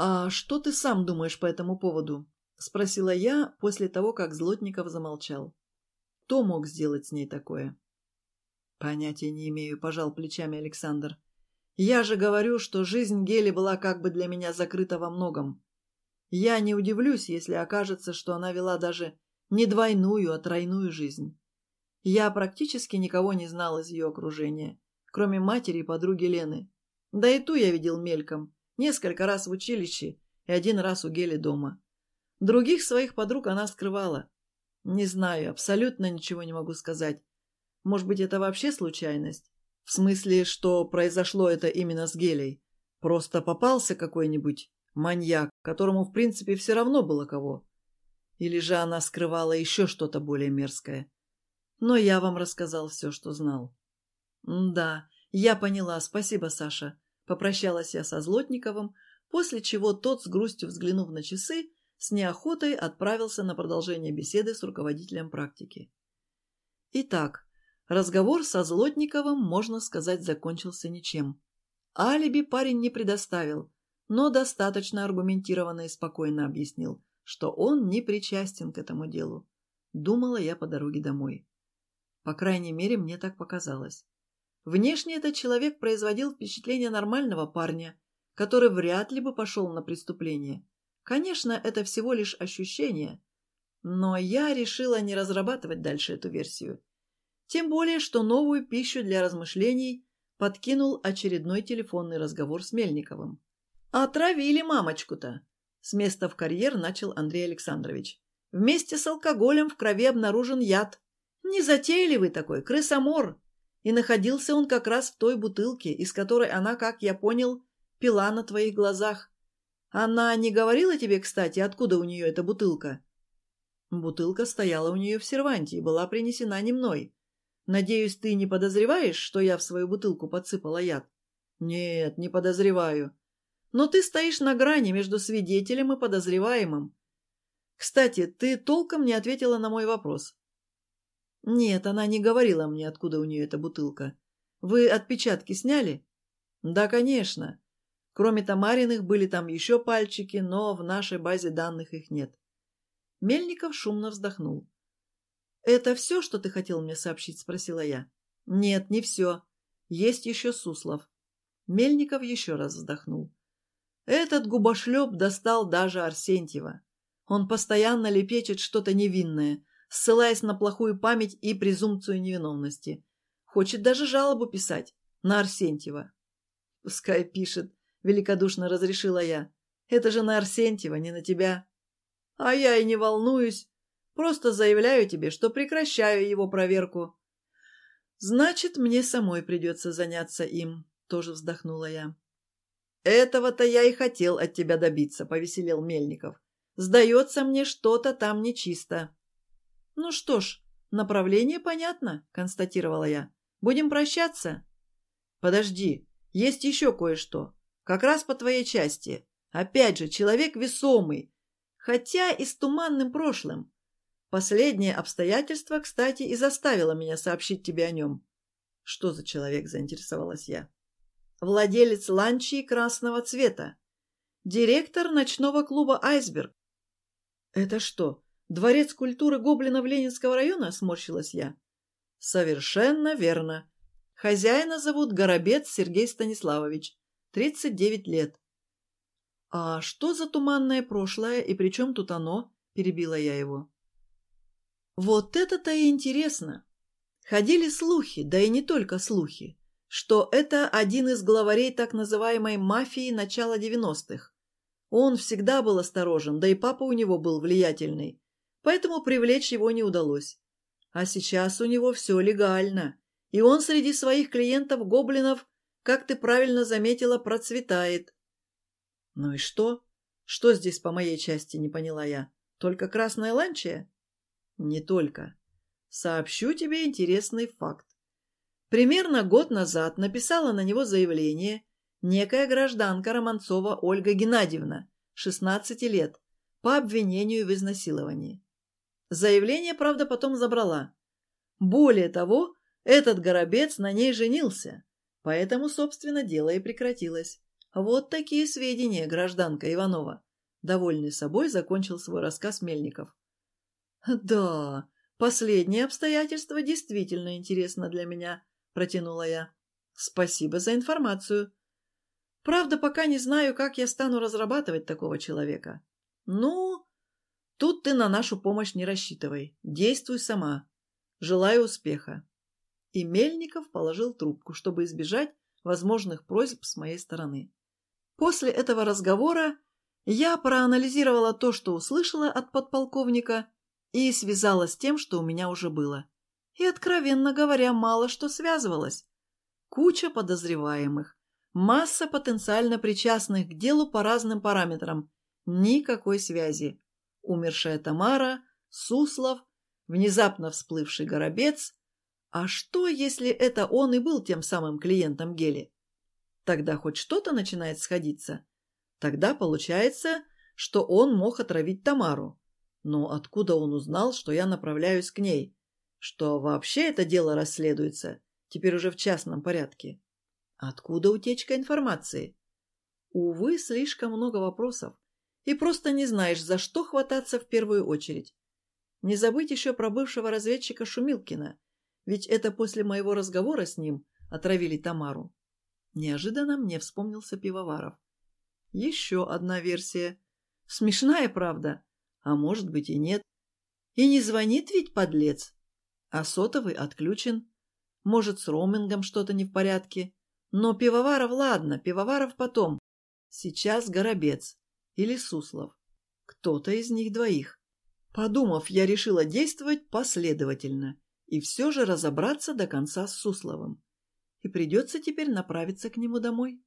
«А что ты сам думаешь по этому поводу?» — спросила я после того, как Злотников замолчал. «Кто мог сделать с ней такое?» «Понятия не имею», — пожал плечами Александр. «Я же говорю, что жизнь Гели была как бы для меня закрыта во многом. Я не удивлюсь, если окажется, что она вела даже не двойную, а тройную жизнь. Я практически никого не знал из ее окружения, кроме матери и подруги Лены. Да и ту я видел мельком, несколько раз в училище и один раз у Гели дома. Других своих подруг она скрывала. Не знаю, абсолютно ничего не могу сказать. Может быть, это вообще случайность? В смысле, что произошло это именно с Гелей? Просто попался какой-нибудь маньяк, которому, в принципе, все равно было кого. Или же она скрывала еще что-то более мерзкое. Но я вам рассказал все, что знал. «Да, я поняла. Спасибо, Саша». Попрощалась я со Злотниковым, после чего тот, с грустью взглянув на часы, с неохотой отправился на продолжение беседы с руководителем практики. Итак, разговор со Злотниковым, можно сказать, закончился ничем. Алиби парень не предоставил, но достаточно аргументированно и спокойно объяснил, что он не причастен к этому делу. Думала я по дороге домой. По крайней мере, мне так показалось. Внешне этот человек производил впечатление нормального парня, который вряд ли бы пошел на преступление. Конечно, это всего лишь ощущение, но я решила не разрабатывать дальше эту версию. Тем более, что новую пищу для размышлений подкинул очередной телефонный разговор с Мельниковым. «Отравили мамочку-то!» С места в карьер начал Андрей Александрович. «Вместе с алкоголем в крови обнаружен яд. Незатейливый такой, крысомор. И находился он как раз в той бутылке, из которой она, как я понял, пила на твоих глазах. Она не говорила тебе, кстати, откуда у нее эта бутылка?» Бутылка стояла у нее в серванте и была принесена не мной. Надеюсь, ты не подозреваешь, что я в свою бутылку подсыпала яд? Нет, не подозреваю. Но ты стоишь на грани между свидетелем и подозреваемым. Кстати, ты толком не ответила на мой вопрос. Нет, она не говорила мне, откуда у нее эта бутылка. Вы отпечатки сняли? Да, конечно. Кроме Тамариных были там еще пальчики, но в нашей базе данных их нет. Мельников шумно вздохнул. «Это все, что ты хотел мне сообщить?» – спросила я. «Нет, не все. Есть еще Суслов». Мельников еще раз вздохнул. Этот губошлеп достал даже Арсентьева. Он постоянно лепечет что-то невинное, ссылаясь на плохую память и презумпцию невиновности. Хочет даже жалобу писать на Арсентьева. «Пускай пишет», — великодушно разрешила я. «Это же на Арсентьева, не на тебя». «А я и не волнуюсь. Просто заявляю тебе, что прекращаю его проверку». «Значит, мне самой придется заняться им», — тоже вздохнула я. «Этого-то я и хотел от тебя добиться», — повеселел Мельников. «Сдается мне, что-то там нечисто». «Ну что ж, направление понятно», — констатировала я. «Будем прощаться?» «Подожди, есть еще кое-что. Как раз по твоей части. Опять же, человек весомый, хотя и с туманным прошлым. Последнее обстоятельство, кстати, и заставило меня сообщить тебе о нем». «Что за человек?» — заинтересовалась я владелец ланчи красного цвета, директор ночного клуба «Айсберг». «Это что, дворец культуры гоблинов Ленинского района?» – сморщилась я. «Совершенно верно. Хозяина зовут Горобец Сергей Станиславович, 39 лет». «А что за туманное прошлое, и при чем тут оно?» – перебила я его. «Вот это-то и интересно. Ходили слухи, да и не только слухи что это один из главарей так называемой мафии начала 90-х. Он всегда был осторожен, да и папа у него был влиятельный, поэтому привлечь его не удалось. А сейчас у него все легально, и он среди своих клиентов-гоблинов, как ты правильно заметила, процветает. Ну и что? Что здесь по моей части, не поняла я? Только красная ланчия? Не только. Сообщу тебе интересный факт. Примерно год назад написала на него заявление некая гражданка Романцова Ольга Геннадьевна, 16 лет, по обвинению в изнасиловании. Заявление, правда, потом забрала. Более того, этот горобец на ней женился, поэтому, собственно, дело и прекратилось. Вот такие сведения, гражданка Иванова. Довольный собой закончил свой рассказ Мельников. Да, последнее обстоятельство действительно интересно для меня, протянула я. Спасибо за информацию. Правда, пока не знаю, как я стану разрабатывать такого человека. Ну, тут ты на нашу помощь не рассчитывай. Действуй сама. Желаю успеха. И Мельников положил трубку, чтобы избежать возможных просьб с моей стороны. После этого разговора я проанализировала то, что услышала от подполковника, и связала с тем, что у меня уже было. И, откровенно говоря, мало что связывалось. Куча подозреваемых, масса потенциально причастных к делу по разным параметрам, никакой связи. Умершая Тамара, Суслов, внезапно всплывший Горобец. А что, если это он и был тем самым клиентом Гели? Тогда хоть что-то начинает сходиться. Тогда получается, что он мог отравить Тамару. Но откуда он узнал, что я направляюсь к ней? Что вообще это дело расследуется, теперь уже в частном порядке? Откуда утечка информации? Увы, слишком много вопросов. И просто не знаешь, за что хвататься в первую очередь. Не забыть еще про бывшего разведчика Шумилкина, ведь это после моего разговора с ним отравили Тамару. Неожиданно мне вспомнился Пивоваров. Еще одна версия. Смешная, правда? А может быть и нет. И не звонит ведь подлец. А сотовый отключен. Может, с роумингом что-то не в порядке. Но Пивоваров, ладно, Пивоваров потом. Сейчас Горобец. Или Суслов. Кто-то из них двоих. Подумав, я решила действовать последовательно и все же разобраться до конца с Сусловым и придется теперь направиться к нему домой.